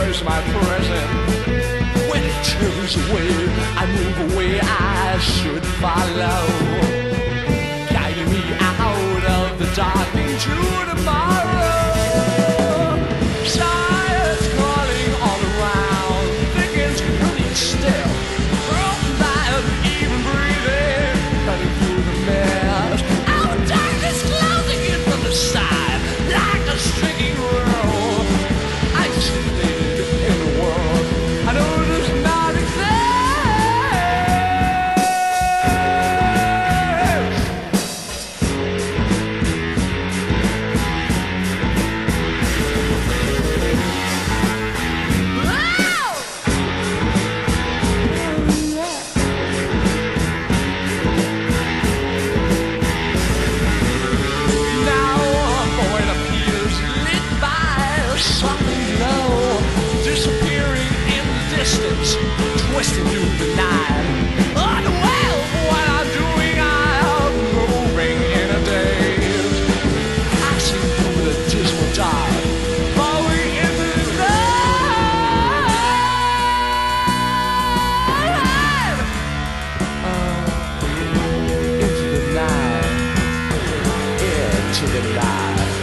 Where's my present. When it turns away, I move away, I should follow. Guiding me out of the dark into the fire. to the light.